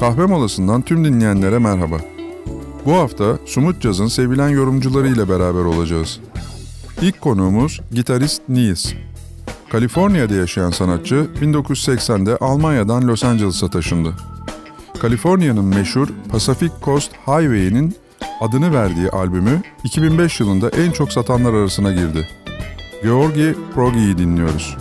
Kahve molasından tüm dinleyenlere merhaba. Bu hafta Sumut Caz'ın sevilen yorumcuları ile beraber olacağız. İlk konuğumuz gitarist Niels. Kaliforniya'da yaşayan sanatçı 1980'de Almanya'dan Los Angeles'a taşındı. Kaliforniya'nın meşhur Pacific Coast Highway'inin adını verdiği albümü 2005 yılında en çok satanlar arasına girdi. Georgi Progi'yi dinliyoruz.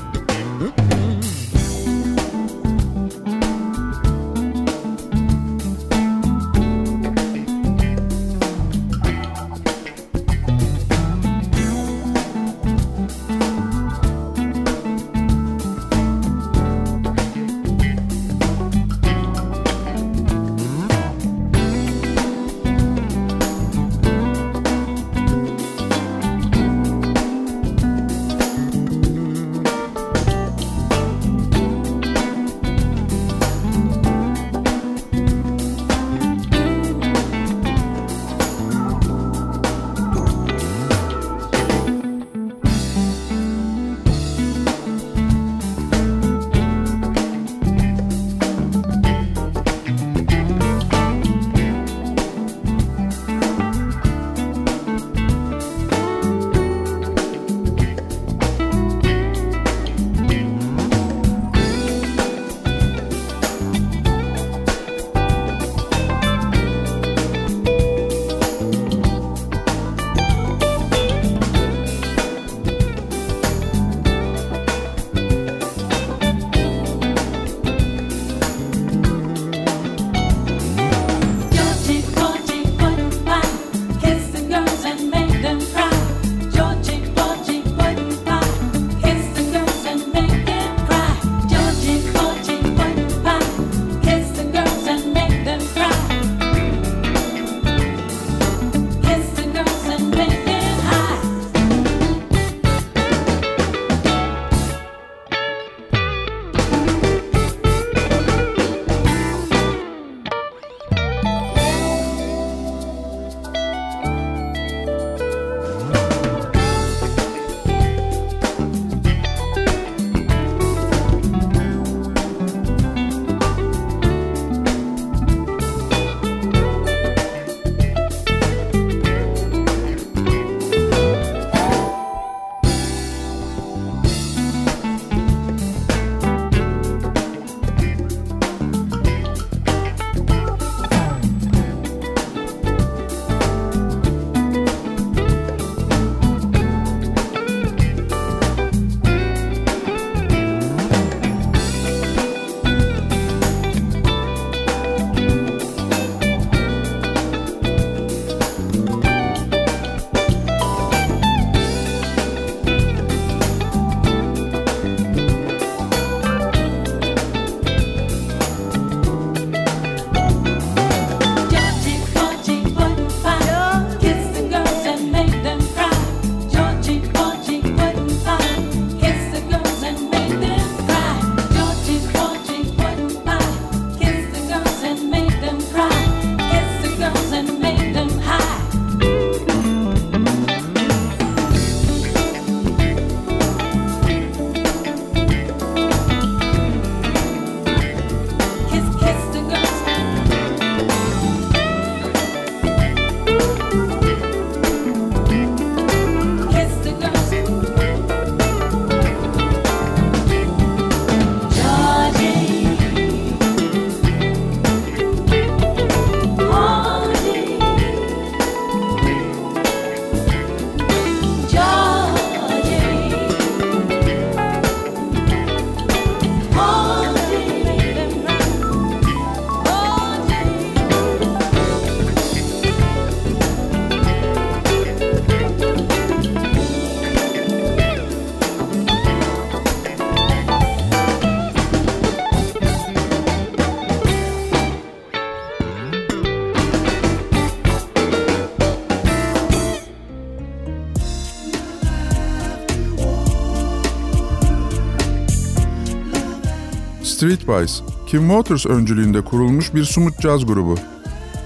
Street Boys, Kim Waters öncülüğünde kurulmuş bir smooth caz grubu.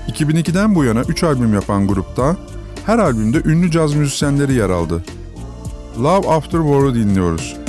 2002'den bu yana 3 albüm yapan grupta her albümde ünlü caz müzisyenleri yer aldı. Love After War'u dinliyoruz.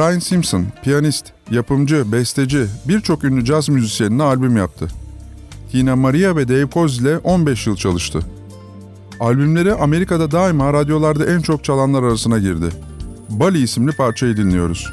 Brian Simpson, piyanist, yapımcı, besteci, birçok ünlü caz müzisyenine albüm yaptı. Tina Maria ve Dave Koz ile 15 yıl çalıştı. Albümleri Amerika'da daima radyolarda en çok çalanlar arasına girdi. Bali isimli parçayı dinliyoruz.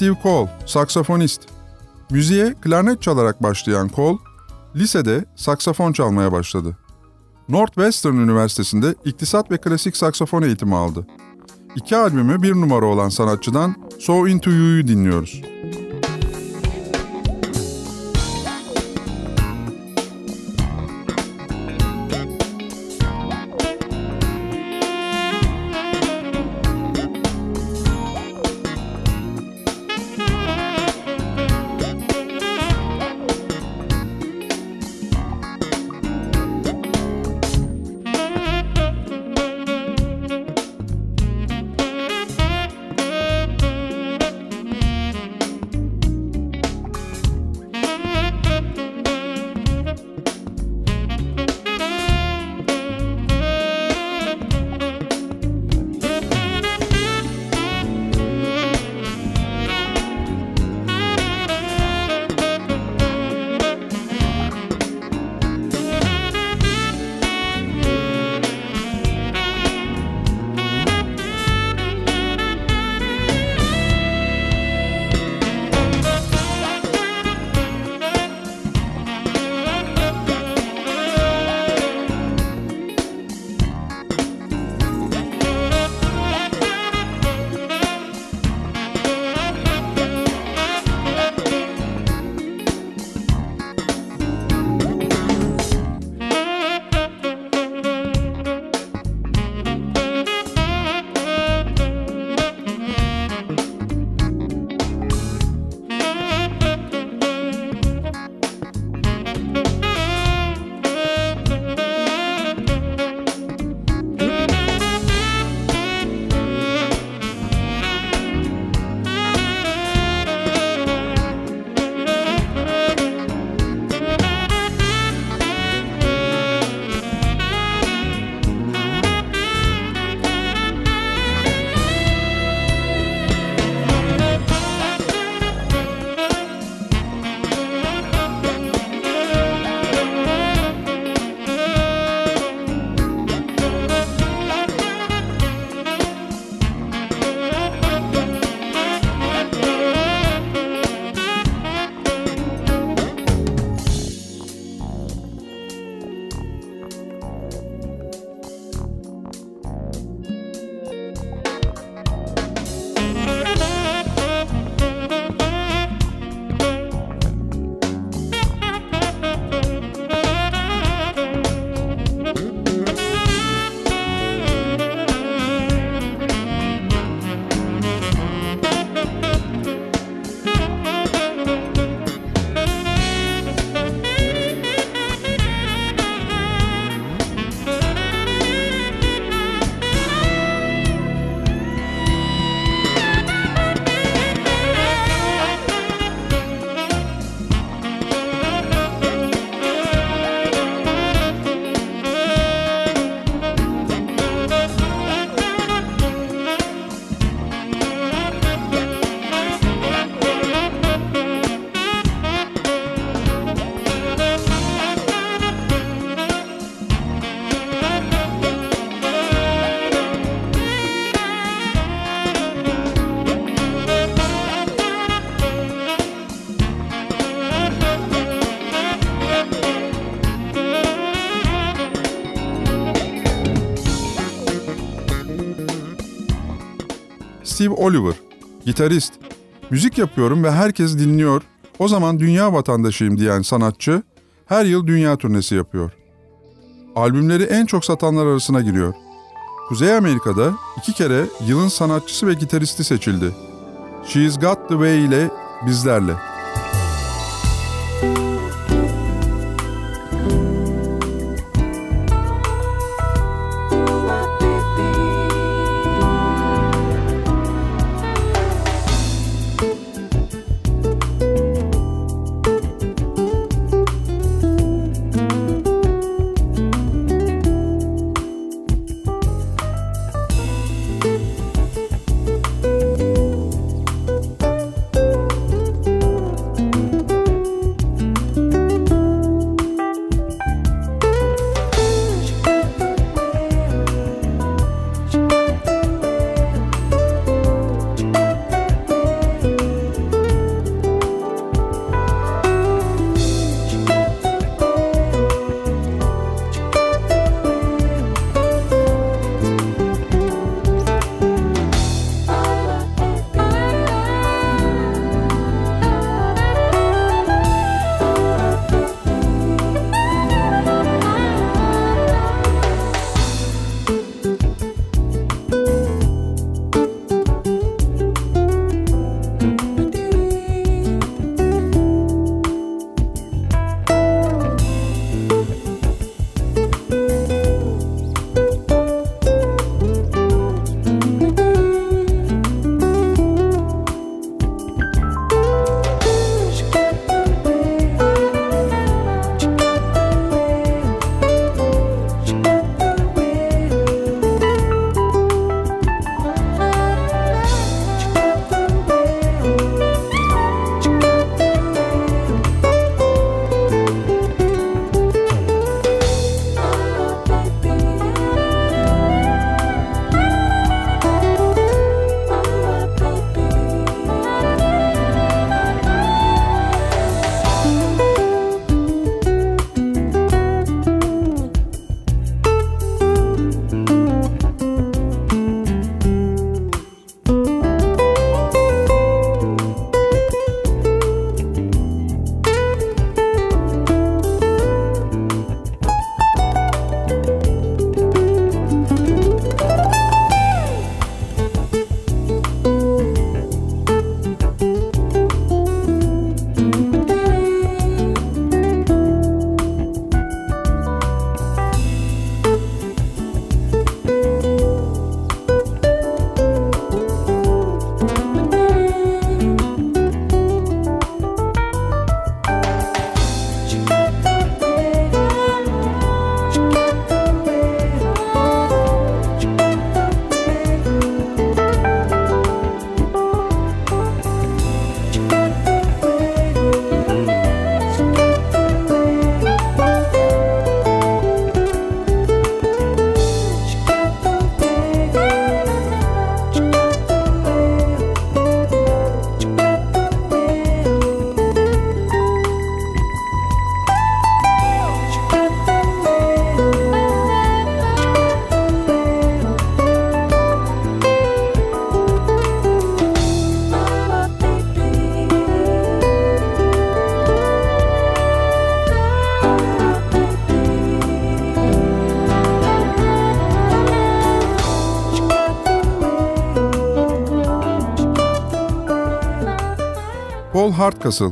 Steve Cole, saksafonist. Müziğe klarnet çalarak başlayan Cole, lisede saksafon çalmaya başladı. Northwestern Üniversitesi'nde iktisat ve klasik saksafon eğitimi aldı. İki albümü bir numara olan sanatçıdan So Into You'yu dinliyoruz. Steve Oliver, gitarist. Müzik yapıyorum ve herkes dinliyor. O zaman dünya vatandaşıyım diyen sanatçı her yıl dünya turnesi yapıyor. Albümleri en çok satanlar arasına giriyor. Kuzey Amerika'da iki kere yılın sanatçısı ve gitaristi seçildi. She's Got The Way ile bizlerle. Hardcastle,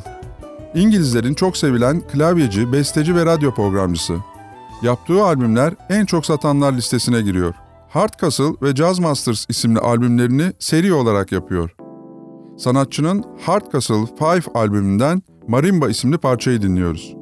İngilizlerin çok sevilen klavyeci, besteci ve radyo programcısı. Yaptığı albümler en çok satanlar listesine giriyor. Hardcastle ve Jazz Masters isimli albümlerini seri olarak yapıyor. Sanatçının Hardcastle 5 albümünden Marimba isimli parçayı dinliyoruz.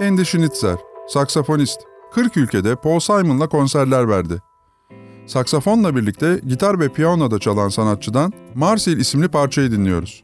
Andy Schnitzer, saksafonist. 40 ülkede Paul Simon'la konserler verdi. Saksafonla birlikte gitar ve piyano da çalan sanatçıdan Marsil isimli parçayı dinliyoruz.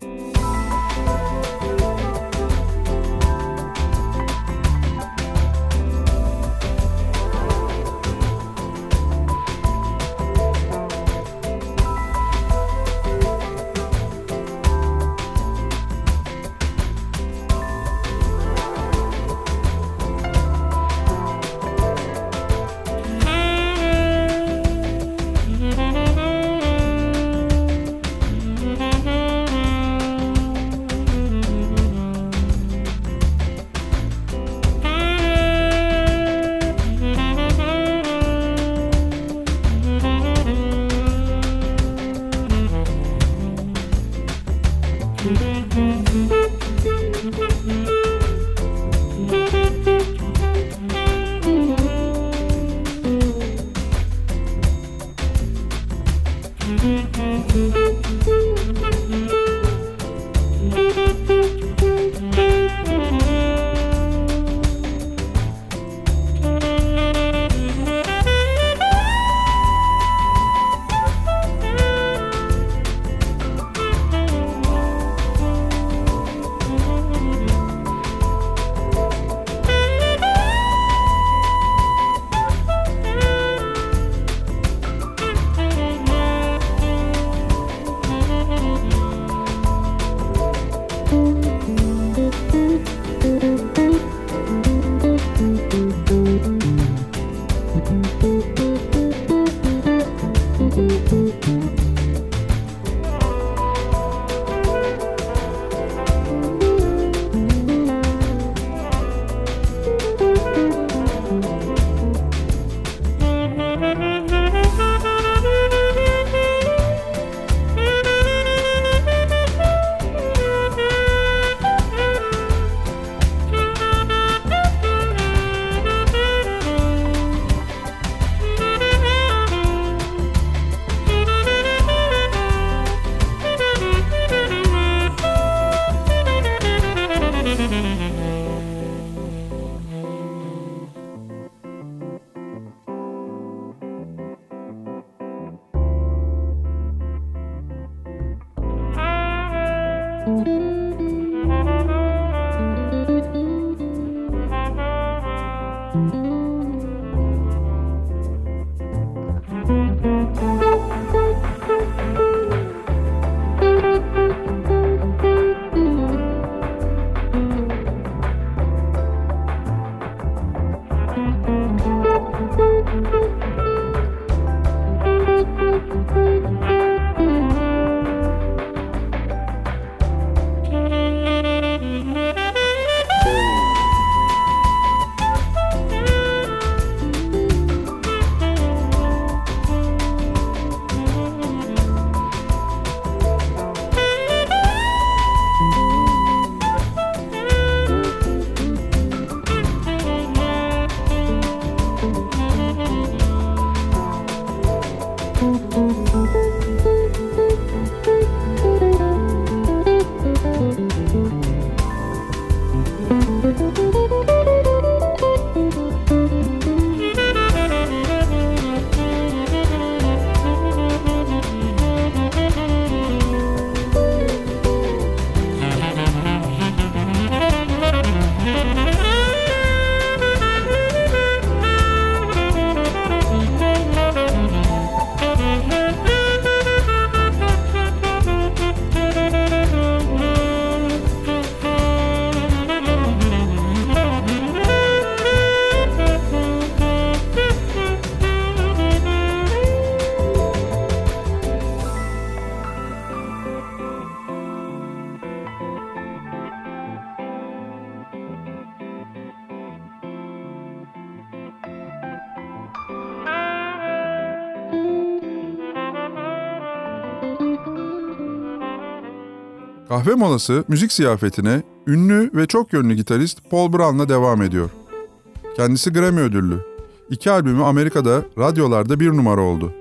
Kahve molası müzik ziyafetine ünlü ve çok yönlü gitarist Paul Brown'la devam ediyor. Kendisi Grammy ödüllü. İki albümü Amerika'da radyolarda bir numara oldu.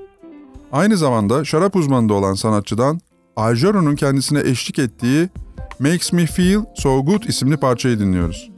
Aynı zamanda şarap uzmanı da olan sanatçıdan Aljaro'nun kendisine eşlik ettiği Makes Me Feel So Good isimli parçayı dinliyoruz.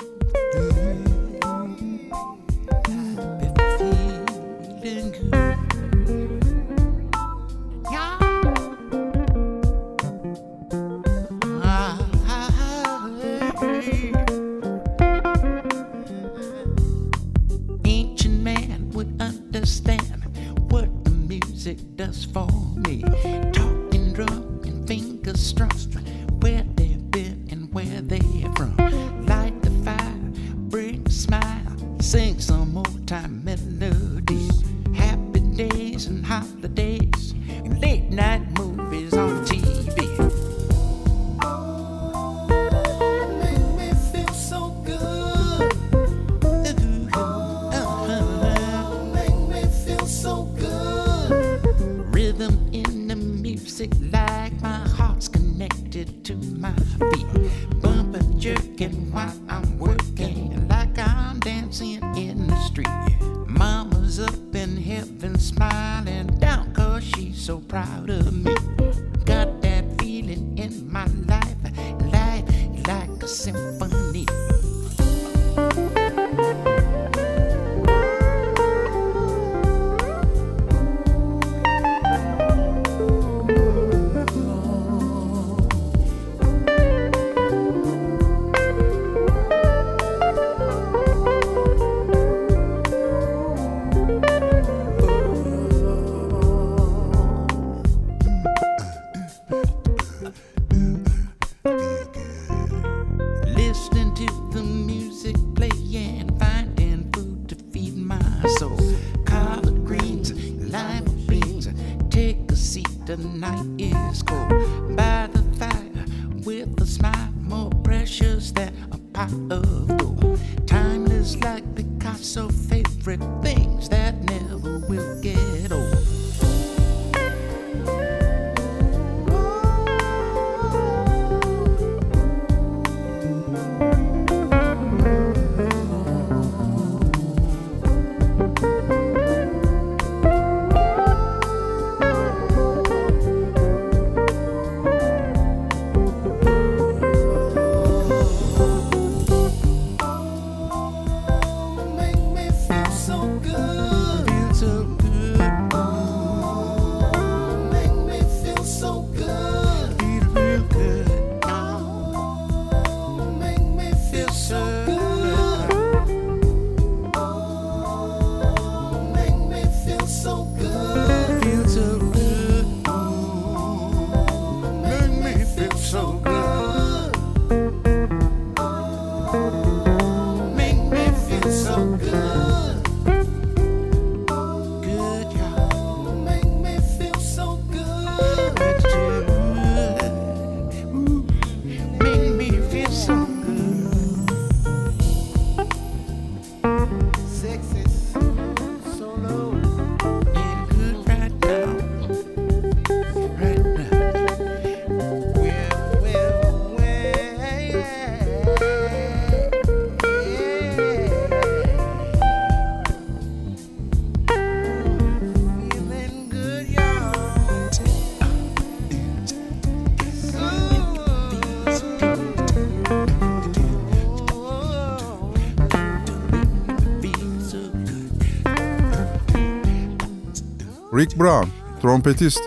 Rick Brown, trompetist.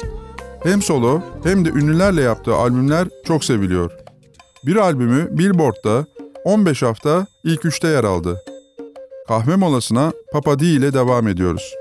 Hem solo hem de ünlülerle yaptığı albümler çok seviliyor. Bir albümü Billboard'da 15 hafta ilk üçte yer aldı. Kahve molasına Papa D ile devam ediyoruz.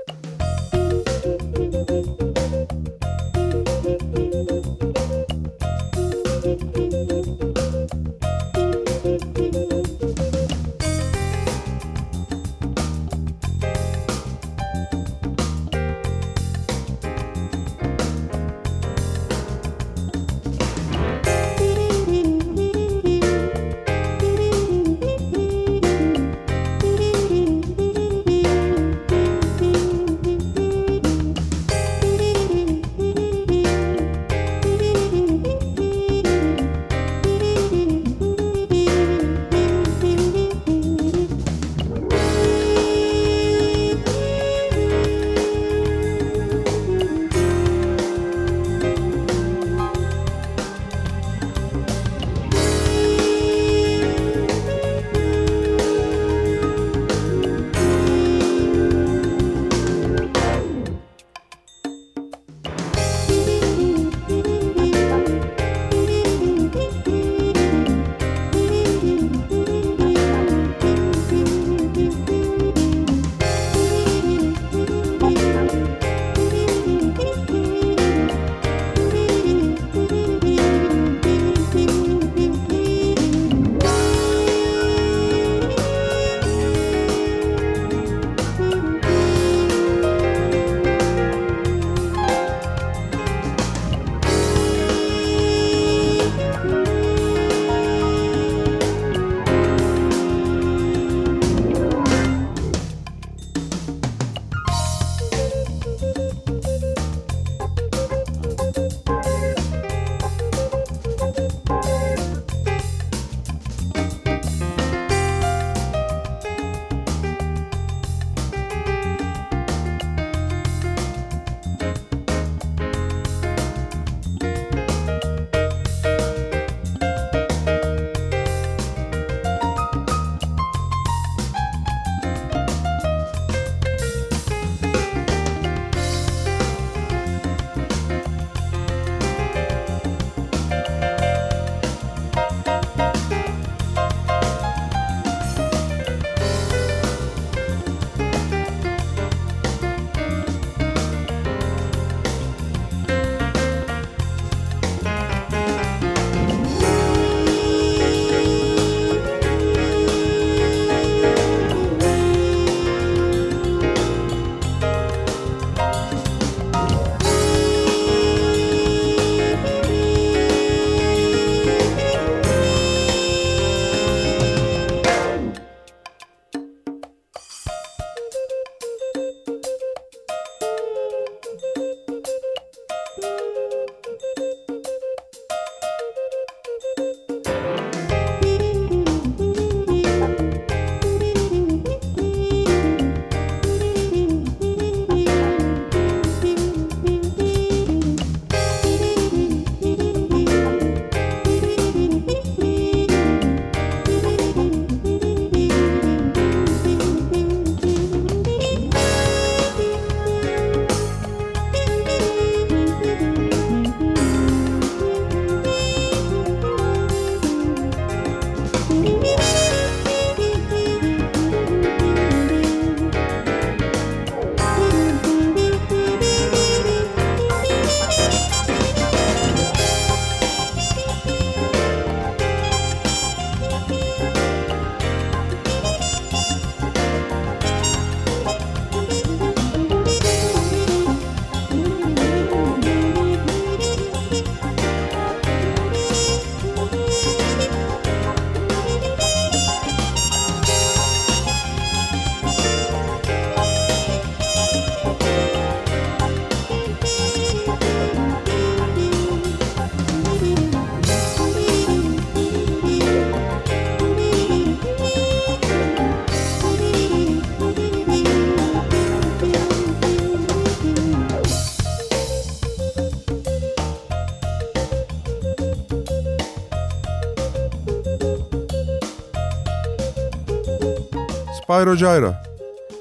Spyro Gyra.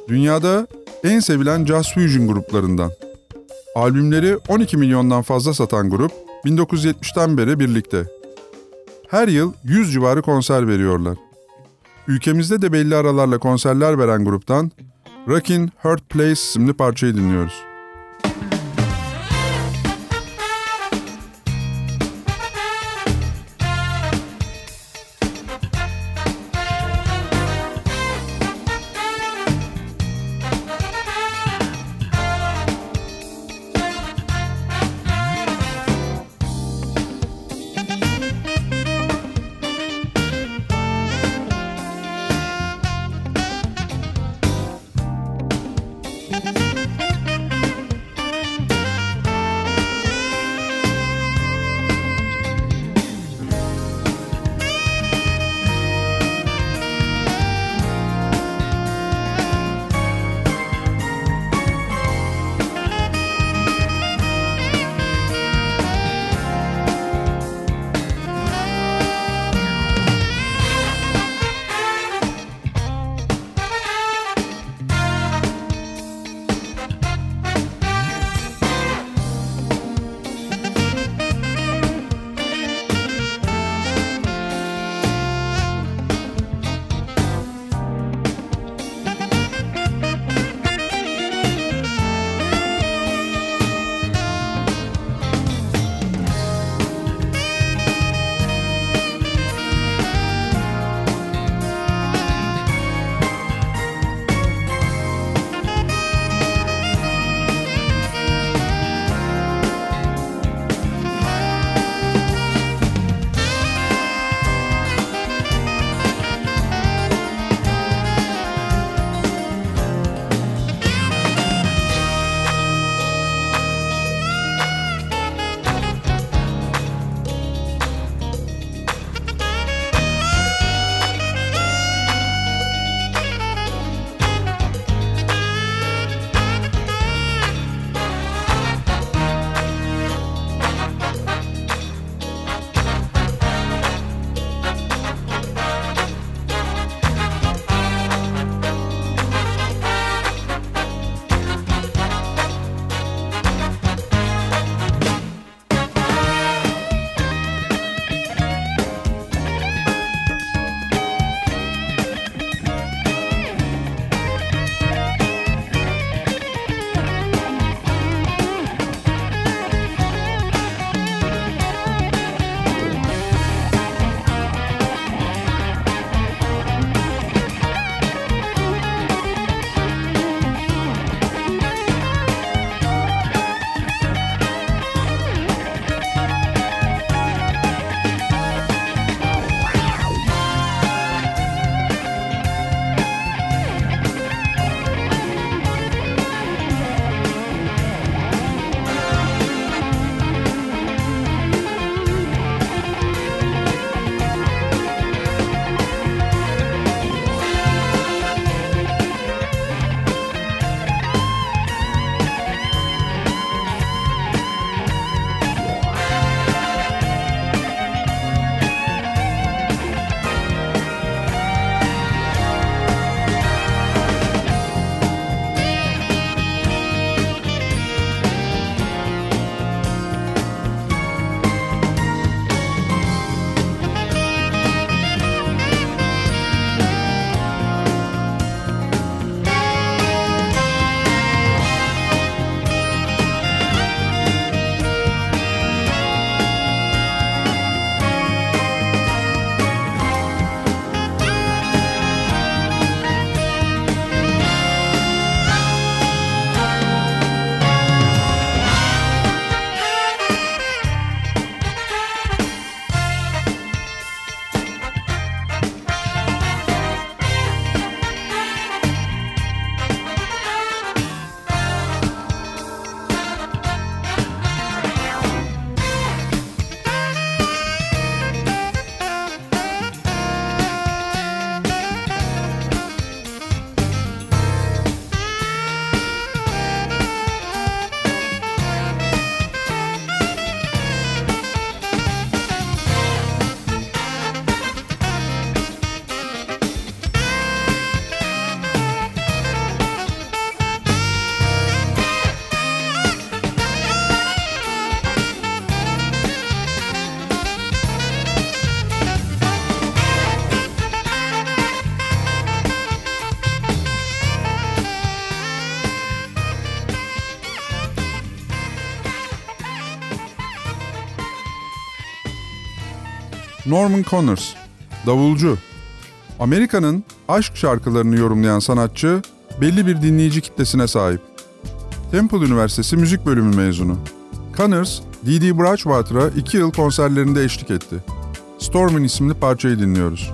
Dünyada en sevilen jazz fusion gruplarından. Albümleri 12 milyondan fazla satan grup 1970'ten beri birlikte. Her yıl 100 civarı konser veriyorlar. Ülkemizde de belli aralarla konserler veren gruptan Rockin' Hurt Place isimli parçayı dinliyoruz. Norman Connors, davulcu. Amerika'nın aşk şarkılarını yorumlayan sanatçı belli bir dinleyici kitlesine sahip. Temple Üniversitesi Müzik Bölümü mezunu. Connors, D.D. Bridgewater'a iki yıl konserlerinde eşlik etti. Stormin isimli parçayı dinliyoruz.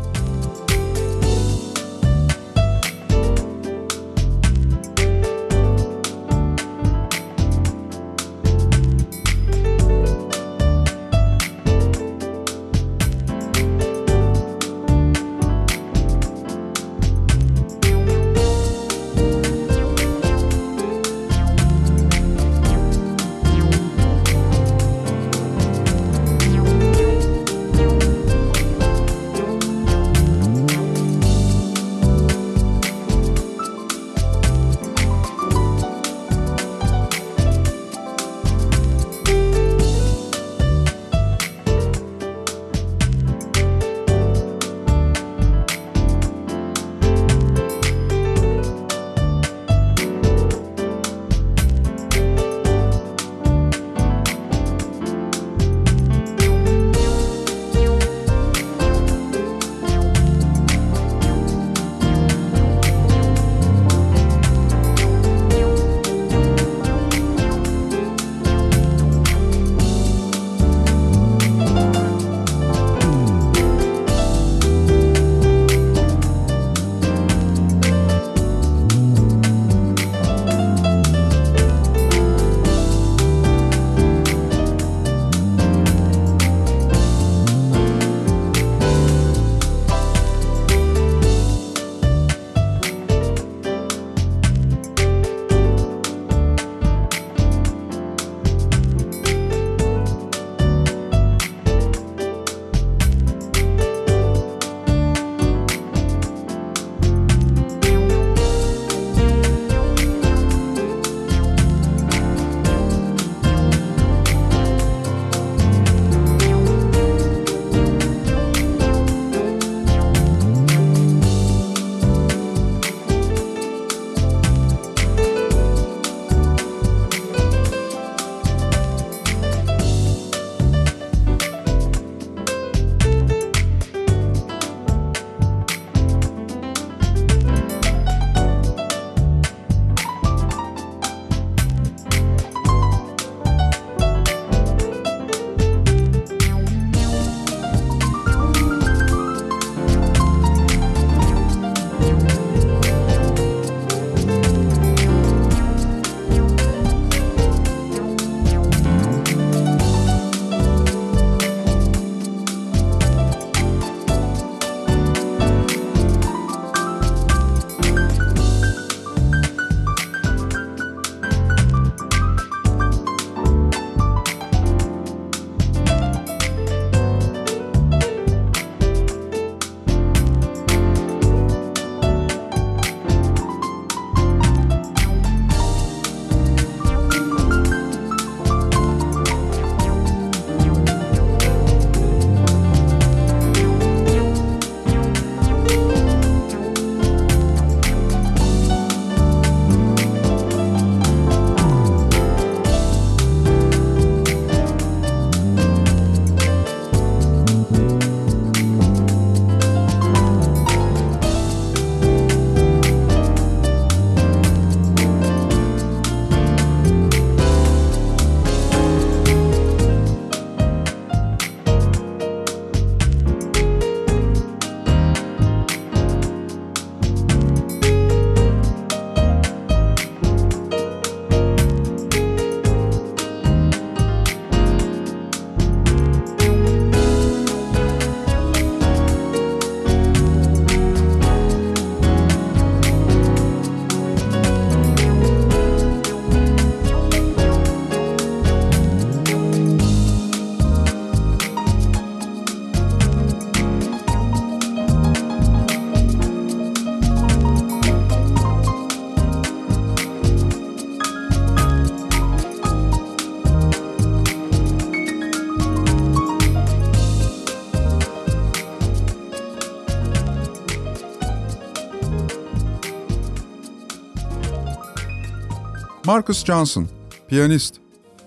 Marcus Johnson, piyanist.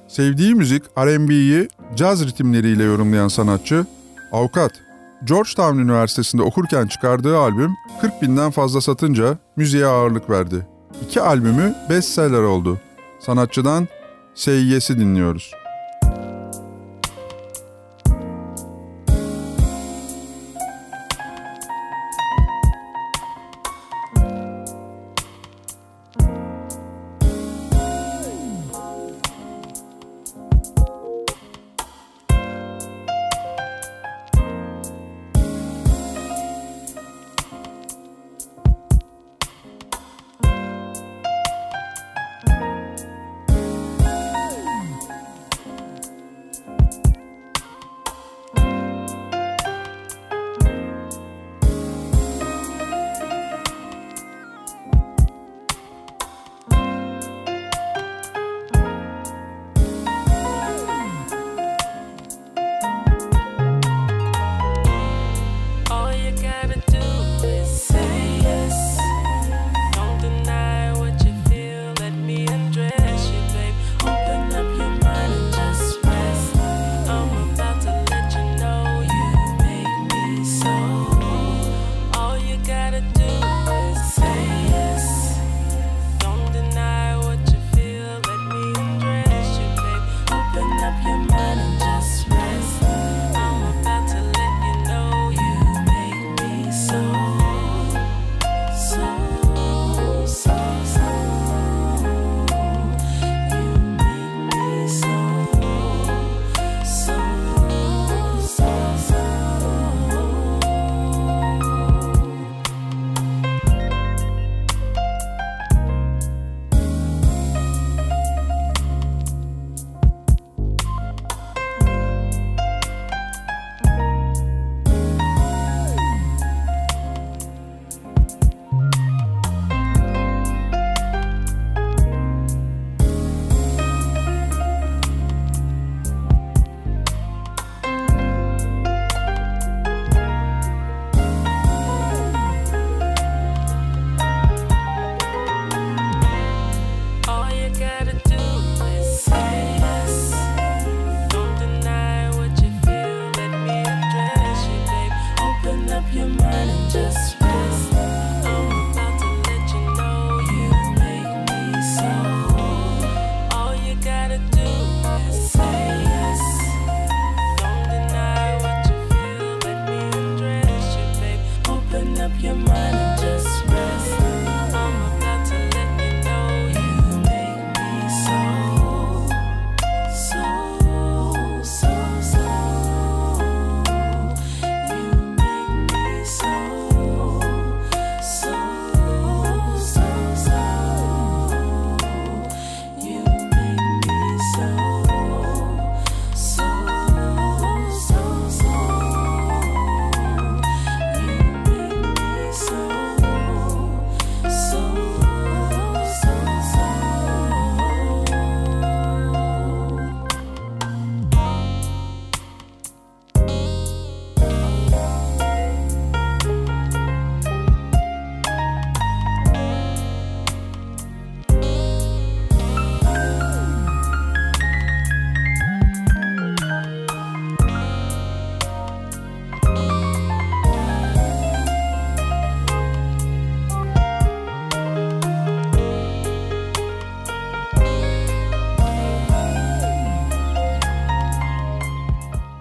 Sevdiği müzik R&B'yi caz ritimleriyle yorumlayan sanatçı, avukat, Georgetown Üniversitesi'nde okurken çıkardığı albüm 40 binden fazla satınca müziğe ağırlık verdi. İki albümü bestseller oldu. Sanatçıdan Say Yes'i dinliyoruz.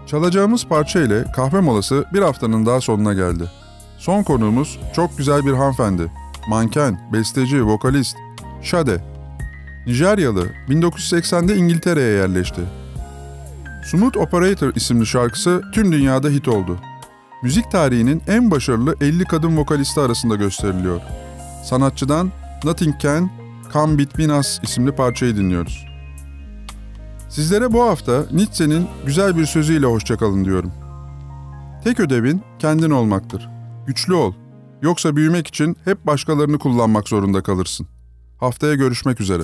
Çalacağımız parça ile kahve molası bir haftanın daha sonuna geldi. Son konuğumuz çok güzel bir hanımefendi. Manken, besteci, vokalist, Shade. Nijeryalı, 1980'de İngiltere'ye yerleşti. Smooth Operator isimli şarkısı tüm dünyada hit oldu. Müzik tarihinin en başarılı 50 kadın vokalisti arasında gösteriliyor. Sanatçıdan Nothing Can, Come Between Us isimli parçayı dinliyoruz. Sizlere bu hafta Nietzsche'nin güzel bir sözüyle hoşçakalın diyorum. Tek ödevin kendin olmaktır. Güçlü ol. Yoksa büyümek için hep başkalarını kullanmak zorunda kalırsın. Haftaya görüşmek üzere.